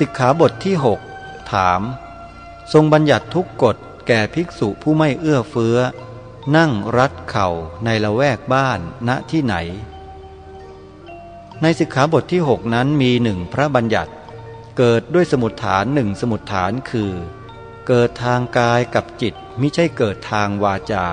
สิกขาบทที่ 6 ถาม ทรงบัญญัติทุกกฎแก่ภิกษุผู้ไม่เอื้อเฟื้อ นั่งรัดเข่าในละแวกบ้านณที่ไหน ในสิกขาบทที่ 6 นั้นมีหนึ่งพระบัญญัติ เกิดด้วยสมุดฐานหนึ่งสมุดฐานคือ เกิดทางกายกับจิตมิใช่เกิดทางวาจา